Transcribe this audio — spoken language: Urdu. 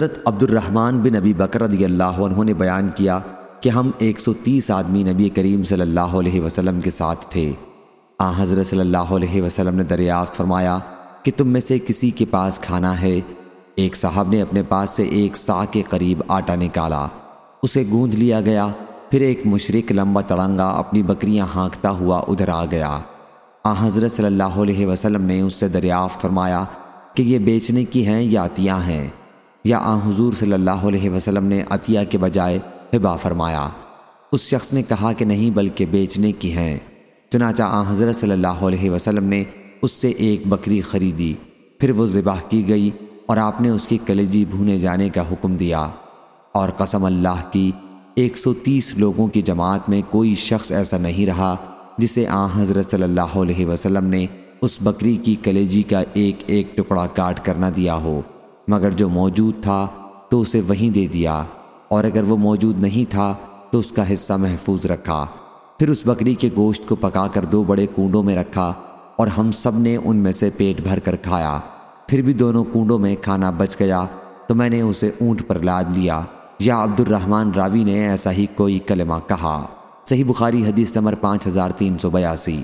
حضرت عبد الرحمن بن نبی بکر رضی اللہ عنہ نے بیان کیا کہ ہم ایک سو تیس آدمی نبی کریم صلی اللہ علیہ وسلم کے ساتھ تھے۔ آ، حضرت صلی اللہ علیہ وسلم نے دریافت فرمایا کہ تم میں سے کسی کے پاس کھانا ہے۔ ایک صاحب نے اپنے پاس سے ایک سا کے قریب آٹا نکالا۔ اسے گوندھ لیا گیا۔ پھر ایک مشرق لمبا تڑنگا اپنی بکریاں ہانکتا ہوا ادھر آ گیا۔ آ، حضرت صلی اللہ علیہ وسلم نے اس سے دریافت فرمایا کہ یہ بیچنے کی ہیں یا عطیہ ہیں۔ یا آ حضور صلی اللہ علیہ وسلم نے عطیہ کے بجائے حبا فرمایا۔ اس شخص نے کہا کہ نہیں بلکہ بیچنے کی ہیں۔ چنانچہ آ حضرت صلی اللہ علیہ وسلم نے اس سے ایک بکری خریدی۔ پھر وہ ذبح کی گئی اور آپ نے اس کی کلیجی بھونے جانے کا حکم دیا۔ اور قسم اللہ کی، ایک سو تیس لوگوں کی جماعت میں کوئی شخص ایسا نہیں رہا جسے آ حضرت صلی اللہ علیہ وسلم نے اس بکری کی کلیجی کا ایک ایک ٹکڑا کاٹ کر نہ دیا ہو۔ مگر جو موجود تھا تو اسے وہیں دے دیا، اور اگر وہ موجود نہیں تھا تو اس کا حصہ محفوظ رکھا۔ پھر اس بکری کے گوشت کو پکا کر دو بڑے کنڈوں میں رکھا، اور ہم سب نے ان میں سے پیٹ بھر کر کھایا۔ پھر بھی دونوں کنڈوں میں کھانا بچ گیا، تو میں نے اسے اونٹ پر لاد لیا۔ یا عبد الرحمن راوی نے ایسا ہی کوئی کلمہ کہا۔ صحیح بخاری حدیث نمبر پانچ ہزار تین سو بیاسی۔